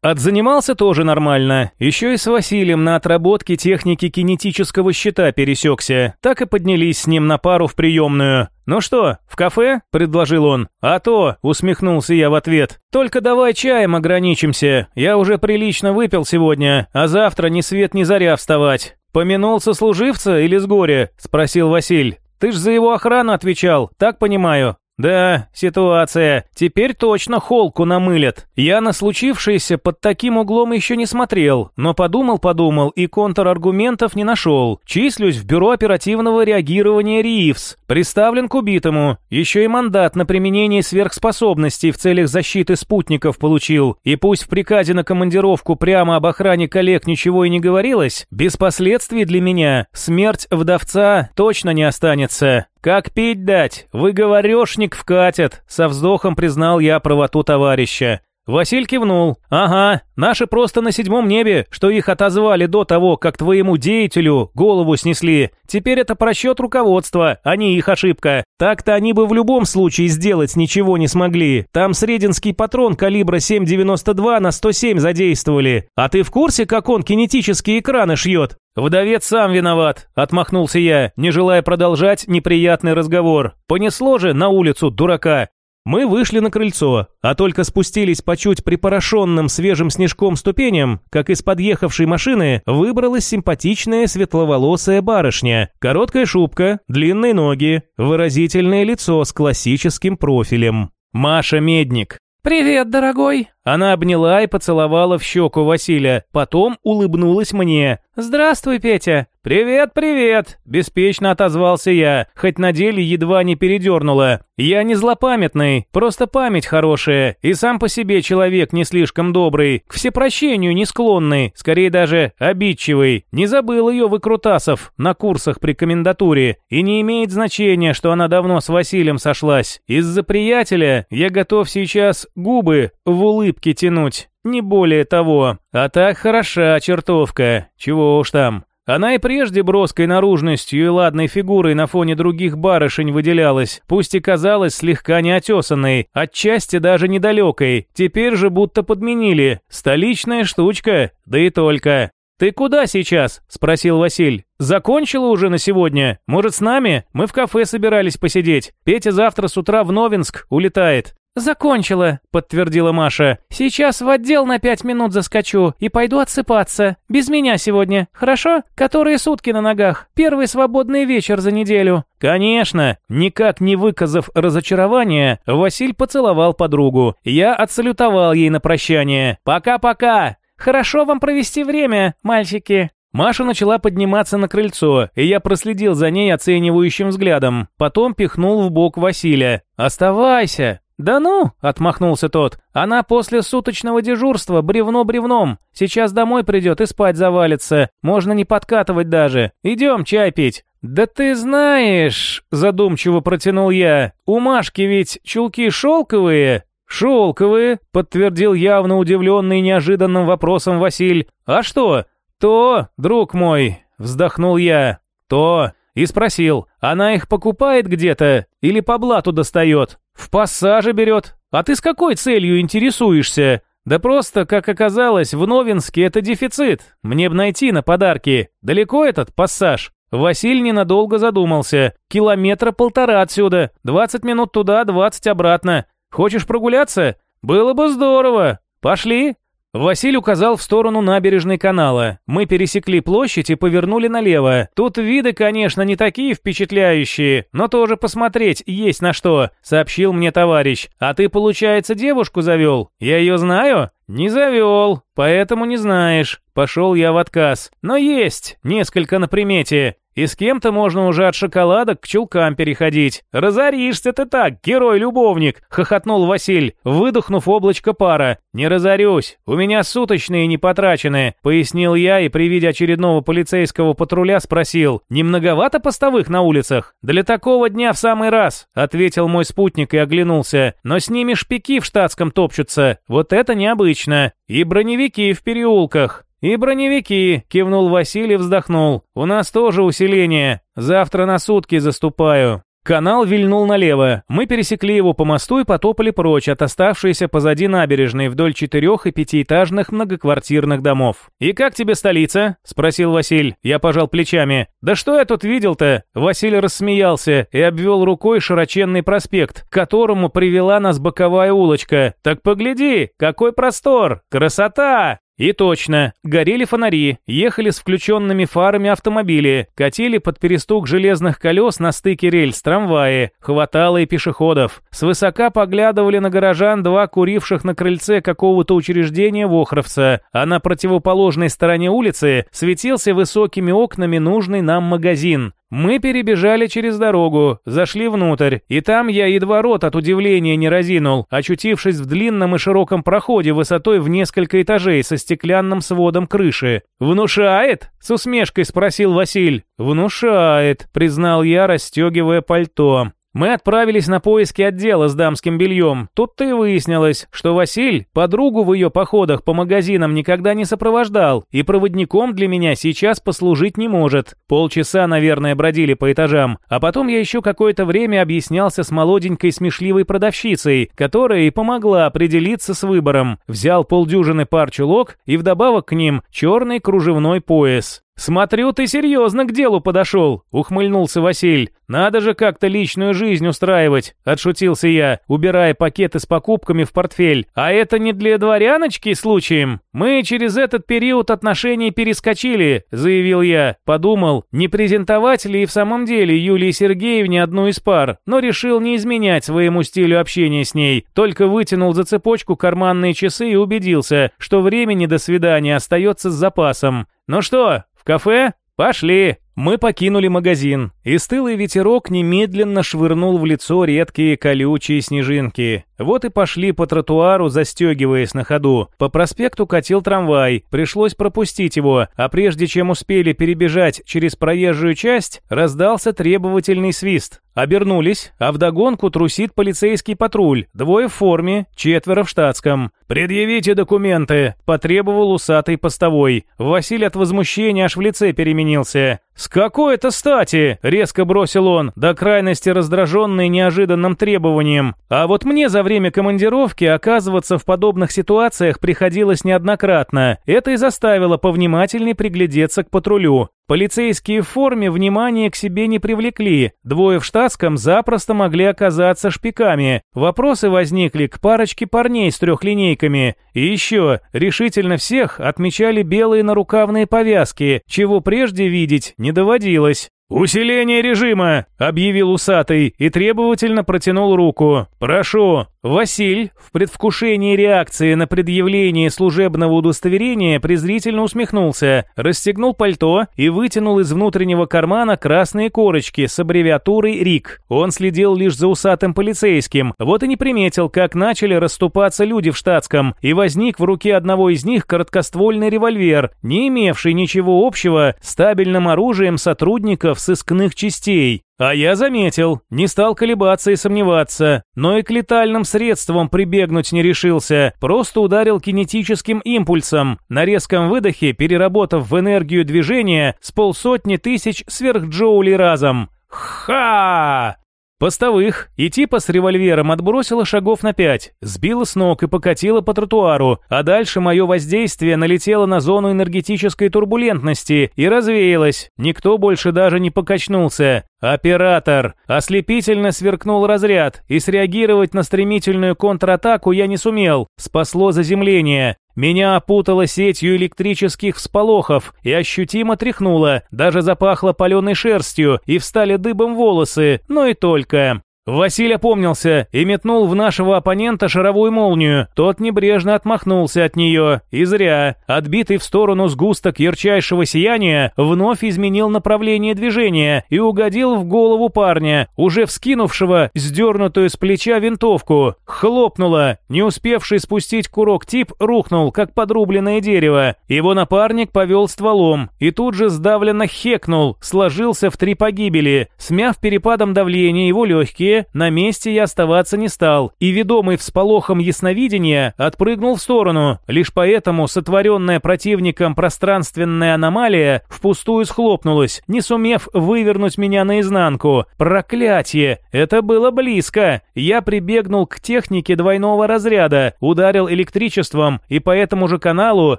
Отзанимался тоже нормально. Еще и с Василием на отработке техники кинетического щита пересекся. Так и поднялись с ним на пару в приемную. «Ну что, в кафе?» – предложил он. «А то!» – усмехнулся я в ответ. «Только давай чаем ограничимся. Я уже прилично выпил сегодня, а завтра ни свет ни заря вставать». «Помянул сослуживца или с горя?» – спросил Василь. «Ты ж за его охрану отвечал, так понимаю?» Да, ситуация. Теперь точно холку намылят. Я на случившееся под таким углом еще не смотрел, но подумал-подумал и контраргументов не нашел. Числюсь в бюро оперативного реагирования РИИФС. Представлен к убитому. Еще и мандат на применение сверхспособностей в целях защиты спутников получил. И пусть в приказе на командировку прямо об охране коллег ничего и не говорилось, без последствий для меня смерть вдовца точно не останется. «Как пить дать? Выговорешник вкатят», — со вздохом признал я правоту товарища. Василь кивнул. «Ага, наши просто на седьмом небе, что их отозвали до того, как твоему деятелю голову снесли. Теперь это просчет руководства, а не их ошибка. Так-то они бы в любом случае сделать ничего не смогли. Там срединский патрон калибра 7,92 на 107 задействовали. А ты в курсе, как он кинетические экраны шьет? «Вдовец сам виноват», — отмахнулся я, не желая продолжать неприятный разговор. «Понесло же на улицу дурака. Мы вышли на крыльцо, а только спустились по чуть припорошенным свежим снежком ступеням, как из подъехавшей машины выбралась симпатичная светловолосая барышня. Короткая шубка, длинные ноги, выразительное лицо с классическим профилем. Маша Медник. «Привет, дорогой!» Она обняла и поцеловала в щеку Василия, потом улыбнулась мне. «Здравствуй, Петя!» «Привет, привет!» – беспечно отозвался я, хоть на деле едва не передернула. «Я не злопамятный, просто память хорошая, и сам по себе человек не слишком добрый, к всепрощению не склонный, скорее даже обидчивый. Не забыл ее выкрутасов на курсах при комендатуре, и не имеет значения, что она давно с Василием сошлась. Из-за приятеля я готов сейчас губы в улыбке тянуть». Не более того. А так хороша чертовка. Чего уж там. Она и прежде броской наружностью и ладной фигурой на фоне других барышень выделялась, пусть и казалась слегка неотесанной, отчасти даже недалекой. Теперь же будто подменили. Столичная штучка, да и только. «Ты куда сейчас?» – спросил Василь. «Закончила уже на сегодня? Может, с нами? Мы в кафе собирались посидеть. Петя завтра с утра в Новинск улетает». «Закончила», — подтвердила Маша. «Сейчас в отдел на пять минут заскочу и пойду отсыпаться. Без меня сегодня, хорошо? Которые сутки на ногах. Первый свободный вечер за неделю». «Конечно!» Никак не выказав разочарования, Василь поцеловал подругу. Я отсалютовал ей на прощание. «Пока-пока!» «Хорошо вам провести время, мальчики!» Маша начала подниматься на крыльцо, и я проследил за ней оценивающим взглядом. Потом пихнул в бок Василия. «Оставайся!» «Да ну!» – отмахнулся тот. «Она после суточного дежурства бревно бревном. Сейчас домой придет и спать завалится. Можно не подкатывать даже. Идем чай пить». «Да ты знаешь», – задумчиво протянул я, – «у Машки ведь чулки шелковые». «Шелковые», – подтвердил явно удивленный неожиданным вопросом Василь. «А что?» «То, друг мой», – вздохнул я. «То». И спросил, она их покупает где-то или по блату достает? В пассаже берет. А ты с какой целью интересуешься? Да просто, как оказалось, в Новинске это дефицит. Мне б найти на подарки. Далеко этот пассаж? Василь ненадолго задумался. Километра полтора отсюда. Двадцать минут туда, двадцать обратно. Хочешь прогуляться? Было бы здорово. Пошли. Василь указал в сторону набережной канала. Мы пересекли площадь и повернули налево. Тут виды, конечно, не такие впечатляющие, но тоже посмотреть есть на что, сообщил мне товарищ. А ты, получается, девушку завел? Я ее знаю? Не завел, поэтому не знаешь. Пошел я в отказ. Но есть несколько на примете. И с кем-то можно уже от шоколадок к чулкам переходить. Разоришься ты так, герой-любовник, хохотнул Василь, выдохнув облачко пара. Не разорюсь, у меня суточные не потрачены, пояснил я и при виде очередного полицейского патруля спросил, не многовато постовых на улицах? Для такого дня в самый раз, ответил мой спутник и оглянулся. Но с ними шпики в штатском топчутся, вот это необычно. И броневики в переулках. «И броневики», — кивнул Василий, вздохнул. «У нас тоже усиление. Завтра на сутки заступаю». Канал вильнул налево. Мы пересекли его по мосту и потопали прочь от оставшейся позади набережной вдоль четырех и пятиэтажных многоквартирных домов. «И как тебе столица?» – спросил Василь. Я пожал плечами. «Да что я тут видел-то?» Василий рассмеялся и обвел рукой широченный проспект, к которому привела нас боковая улочка. «Так погляди, какой простор! Красота!» И точно, горели фонари, ехали с включенными фарами автомобили, катили под перестук железных колес на стыке рельс трамваи, хватало и пешеходов. Свысока поглядывали на горожан два куривших на крыльце какого-то учреждения Вохровца, а на противоположной стороне улицы светился высокими окнами нужный нам магазин. Мы перебежали через дорогу, зашли внутрь, и там я едва рот от удивления не разинул, очутившись в длинном и широком проходе высотой в несколько этажей со стеклянным сводом крыши. «Внушает?» — с усмешкой спросил Василь. «Внушает», — признал я, расстегивая пальто. Мы отправились на поиски отдела с дамским бельем. Тут-то и выяснилось, что Василь подругу в ее походах по магазинам никогда не сопровождал, и проводником для меня сейчас послужить не может. Полчаса, наверное, бродили по этажам, а потом я еще какое-то время объяснялся с молоденькой смешливой продавщицей, которая и помогла определиться с выбором. Взял полдюжины пар чулок и вдобавок к ним черный кружевной пояс. «Смотрю, ты серьезно к делу подошел», — ухмыльнулся Василь. «Надо же как-то личную жизнь устраивать», — отшутился я, убирая пакеты с покупками в портфель. «А это не для дворяночки случаем? Мы через этот период отношений перескочили», — заявил я. Подумал, не презентовать ли и в самом деле Юлии Сергеевне одну из пар, но решил не изменять своему стилю общения с ней, только вытянул за цепочку карманные часы и убедился, что времени до свидания остается с запасом. «Ну что, кафе? Пошли!» Мы покинули магазин, и стылый ветерок немедленно швырнул в лицо редкие колючие снежинки. Вот и пошли по тротуару, застегиваясь на ходу. По проспекту катил трамвай, пришлось пропустить его, а прежде чем успели перебежать через проезжую часть, раздался требовательный свист. Обернулись, а вдогонку трусит полицейский патруль, двое в форме, четверо в штатском. «Предъявите документы», – потребовал усатый постовой. Василий от возмущения аж в лице переменился. «С какой это стати?» – резко бросил он, до крайности раздраженный неожиданным требованием. «А вот мне за время командировки оказываться в подобных ситуациях приходилось неоднократно. Это и заставило повнимательней приглядеться к патрулю. Полицейские в форме внимания к себе не привлекли, двое в штатском запросто могли оказаться шпиками. Вопросы возникли к парочке парней с трехлинейками. И еще, решительно всех отмечали белые нарукавные повязки, чего прежде видеть не доводилось. «Усиление режима!» — объявил усатый и требовательно протянул руку. «Прошу!» Василь, в предвкушении реакции на предъявление служебного удостоверения, презрительно усмехнулся, расстегнул пальто и вытянул из внутреннего кармана красные корочки с аббревиатурой РИК. Он следил лишь за усатым полицейским, вот и не приметил, как начали расступаться люди в штатском, и возник в руке одного из них короткоствольный револьвер, не имевший ничего общего с стабильным оружием сотрудников сыскных частей. А я заметил, не стал колебаться и сомневаться, но и к летальным средствам прибегнуть не решился, просто ударил кинетическим импульсом, на резком выдохе переработав в энергию движения с полсотни тысяч сверхджоулей разом. Ха! Постовых и типа с револьвером отбросила шагов на пять, сбила с ног и покатила по тротуару, а дальше мое воздействие налетело на зону энергетической турбулентности и развеялось. Никто больше даже не покачнулся. Оператор! Ослепительно сверкнул разряд, и среагировать на стремительную контратаку я не сумел. Спасло заземление. Меня опутало сетью электрических всполохов и ощутимо тряхнуло, даже запахло паленой шерстью и встали дыбом волосы, но и только. Василий опомнился и метнул в нашего оппонента шаровую молнию. Тот небрежно отмахнулся от нее. И зря. Отбитый в сторону сгусток ярчайшего сияния вновь изменил направление движения и угодил в голову парня, уже вскинувшего сдернутую с плеча винтовку. Хлопнуло. Не успевший спустить курок тип рухнул, как подрубленное дерево. Его напарник повел стволом и тут же сдавленно хекнул, сложился в три погибели, смяв перепадом давления его легкие на месте я оставаться не стал, и, ведомый всполохом ясновидения, отпрыгнул в сторону. Лишь поэтому сотворенная противником пространственная аномалия впустую схлопнулась, не сумев вывернуть меня наизнанку. Проклятие! Это было близко! Я прибегнул к технике двойного разряда, ударил электричеством и по этому же каналу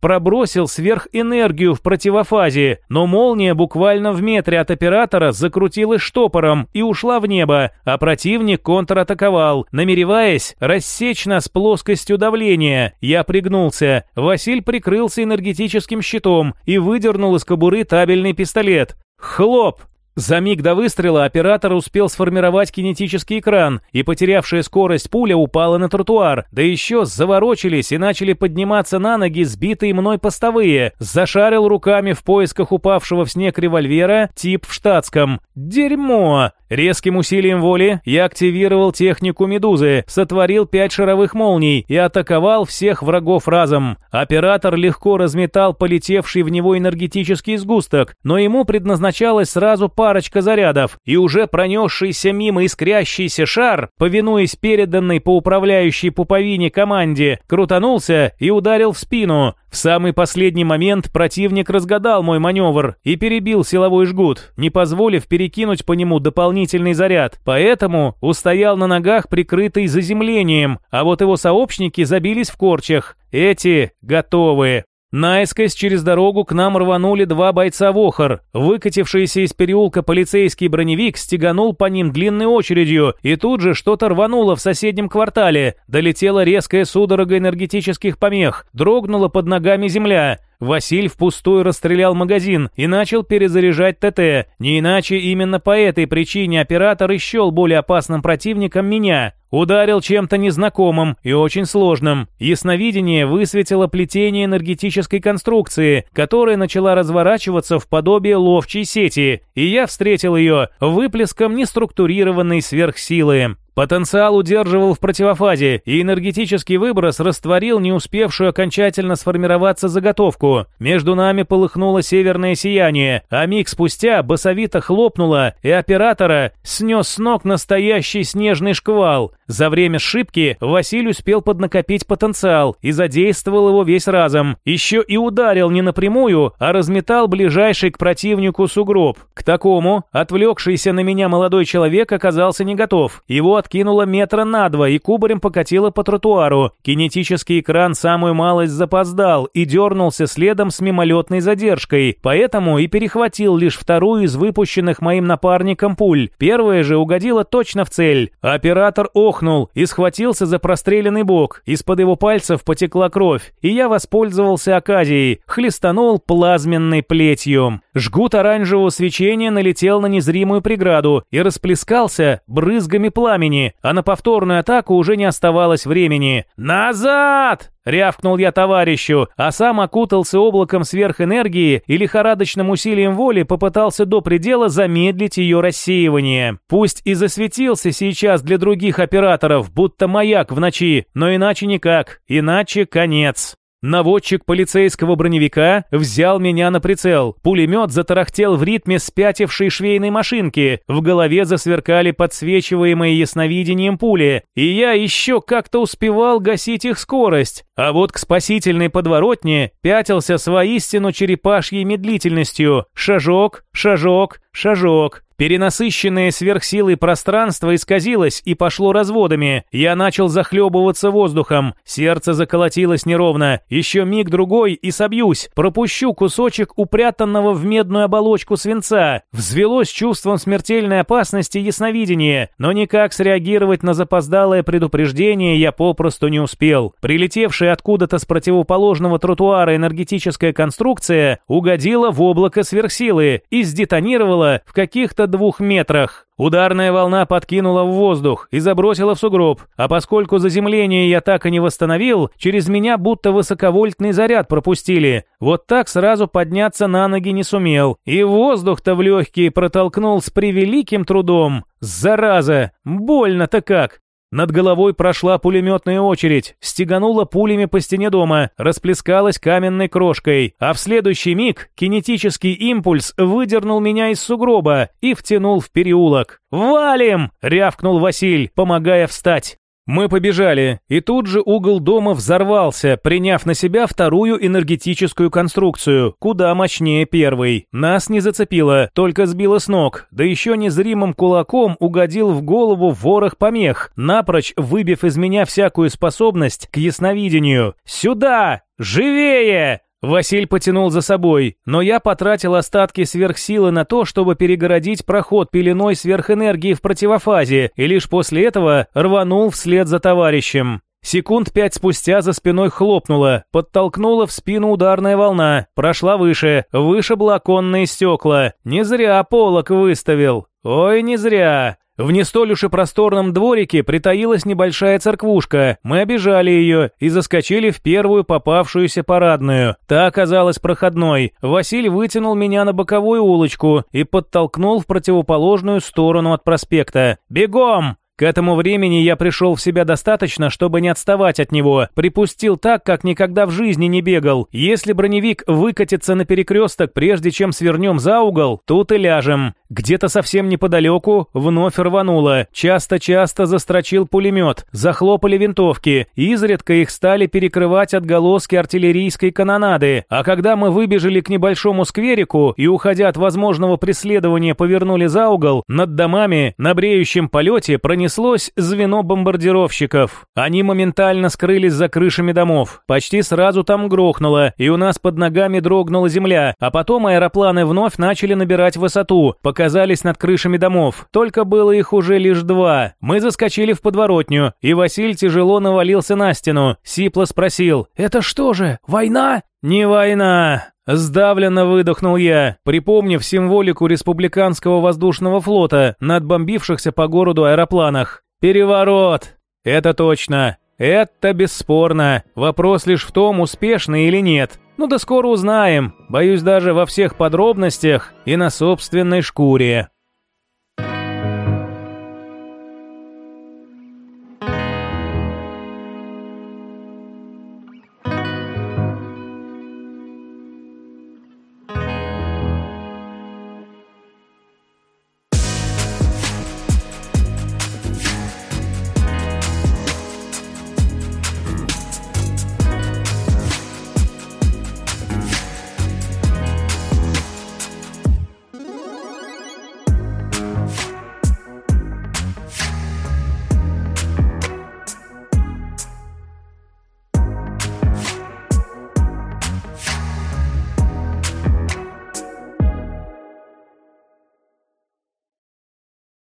пробросил сверхэнергию в противофазе, но молния буквально в метре от оператора закрутилась штопором и ушла в небо, а Противник контратаковал, намереваясь рассечь нас плоскостью давления. Я пригнулся. Василь прикрылся энергетическим щитом и выдернул из кобуры табельный пистолет. Хлоп! За миг до выстрела оператор успел сформировать кинетический экран, и потерявшая скорость пуля упала на тротуар, да еще заворочились и начали подниматься на ноги сбитые мной постовые. Зашарил руками в поисках упавшего в снег револьвера тип в штатском. Дерьмо! Резким усилием воли я активировал технику «Медузы», сотворил пять шаровых молний и атаковал всех врагов разом. Оператор легко разметал полетевший в него энергетический сгусток, но ему предназначалось сразу парочка зарядов, и уже пронесшийся мимо искрящийся шар, повинуясь переданной по управляющей пуповине команде, крутанулся и ударил в спину. В самый последний момент противник разгадал мой маневр и перебил силовой жгут, не позволив перекинуть по нему дополнительный заряд. Поэтому устоял на ногах, прикрытый заземлением, а вот его сообщники забились в корчах. Эти готовы. Наискось через дорогу к нам рванули два бойца Вохор. Выкатившийся из переулка полицейский броневик стеганул по ним длинной очередью, и тут же что-то рвануло в соседнем квартале. Долетела резкая судорога энергетических помех, дрогнула под ногами земля. Василь впустую расстрелял магазин и начал перезаряжать ТТ. Не иначе именно по этой причине оператор и более опасным противником меня. Ударил чем-то незнакомым и очень сложным. Ясновидение высветило плетение энергетической конструкции, которая начала разворачиваться в подобие ловчей сети, и я встретил ее выплеском неструктурированной сверхсилы. Потенциал удерживал в противофазе, и энергетический выброс растворил не успевшую окончательно сформироваться заготовку. Между нами полыхнуло северное сияние, а миг спустя басовито хлопнуло, и оператора снес с ног настоящий снежный шквал. За время шибки Василий успел поднакопить потенциал и задействовал его весь разом. Еще и ударил не напрямую, а разметал ближайший к противнику сугроб. К такому отвлекшийся на меня молодой человек оказался не готов. Его откинуло метра на два и кубарем покатило по тротуару. Кинетический экран самую малость запоздал и дернулся следом с мимолетной задержкой, поэтому и перехватил лишь вторую из выпущенных моим напарником пуль. Первая же угодила точно в цель. Оператор охнул и схватился за простреленный бок. Из-под его пальцев потекла кровь, и я воспользовался оказией, хлестанул плазменной плетью. Жгут оранжевого свечения налетел на незримую преграду и расплескался брызгами пламени, а на повторную атаку уже не оставалось времени. «Назад!» — рявкнул я товарищу, а сам окутался облаком сверхэнергии и лихорадочным усилием воли попытался до предела замедлить ее рассеивание. Пусть и засветился сейчас для других операторов, будто маяк в ночи, но иначе никак, иначе конец. Наводчик полицейского броневика взял меня на прицел. Пулемет затарахтел в ритме спятившей швейной машинки. В голове засверкали подсвечиваемые ясновидением пули. И я еще как-то успевал гасить их скорость. А вот к спасительной подворотне пятился с воистину черепашьей медлительностью. Шажок, шажок, шажок. Перенасыщенное сверхсилой пространство исказилось и пошло разводами. Я начал захлебываться воздухом. Сердце заколотилось неровно. Еще миг-другой и собьюсь. Пропущу кусочек упрятанного в медную оболочку свинца. Взвелось чувством смертельной опасности ясновидение. Но никак среагировать на запоздалое предупреждение я попросту не успел. Прилетевшая откуда-то с противоположного тротуара энергетическая конструкция угодила в облако сверхсилы и сдетонировала тело в каких-то двух метрах. Ударная волна подкинула в воздух и забросила в сугроб, а поскольку заземление я так и не восстановил, через меня будто высоковольтный заряд пропустили. Вот так сразу подняться на ноги не сумел, и воздух-то в легкие протолкнул с превеликим трудом. Зараза! Больно-то как! Над головой прошла пулеметная очередь, стеганула пулями по стене дома, расплескалась каменной крошкой, а в следующий миг кинетический импульс выдернул меня из сугроба и втянул в переулок. «Валим!» — рявкнул Василь, помогая встать. Мы побежали, и тут же угол дома взорвался, приняв на себя вторую энергетическую конструкцию, куда мощнее первой. Нас не зацепило, только сбило с ног, да еще незримым кулаком угодил в голову ворох помех, напрочь выбив из меня всякую способность к ясновидению. «Сюда! Живее!» Василь потянул за собой, но я потратил остатки сверхсилы на то, чтобы перегородить проход пеленой сверхэнергии в противофазе, и лишь после этого рванул вслед за товарищем. Секунд пять спустя за спиной хлопнуло, подтолкнула в спину ударная волна, прошла выше, вышибла оконные стекла. Не зря полок выставил. Ой, не зря. В не столь уж и просторном дворике притаилась небольшая церквушка. Мы обижали ее и заскочили в первую попавшуюся парадную. Та оказалась проходной. Василий вытянул меня на боковую улочку и подтолкнул в противоположную сторону от проспекта. «Бегом!» К этому времени я пришел в себя достаточно, чтобы не отставать от него. Припустил так, как никогда в жизни не бегал. Если броневик выкатится на перекресток, прежде чем свернем за угол, тут и ляжем. Где-то совсем неподалеку вновь рвануло. Часто-часто застрочил пулемет. Захлопали винтовки. Изредка их стали перекрывать отголоски артиллерийской канонады. А когда мы выбежали к небольшому скверику и, уходя от возможного преследования, повернули за угол, над домами на бреющем полете пронеслось звено бомбардировщиков. Они моментально скрылись за крышами домов. Почти сразу там грохнуло, и у нас под ногами дрогнула земля, а потом аэропланы вновь начали набирать высоту, показались над крышами домов. Только было их уже лишь два. Мы заскочили в подворотню, и Василь тяжело навалился на стену. Сипло спросил, «Это что же, война?» «Не война!» Сдавленно выдохнул я, припомнив символику республиканского воздушного флота на отбомбившихся по городу аэропланах. «Переворот!» «Это точно!» «Это бесспорно. Вопрос лишь в том, успешно или нет. Ну да скоро узнаем. Боюсь даже во всех подробностях и на собственной шкуре».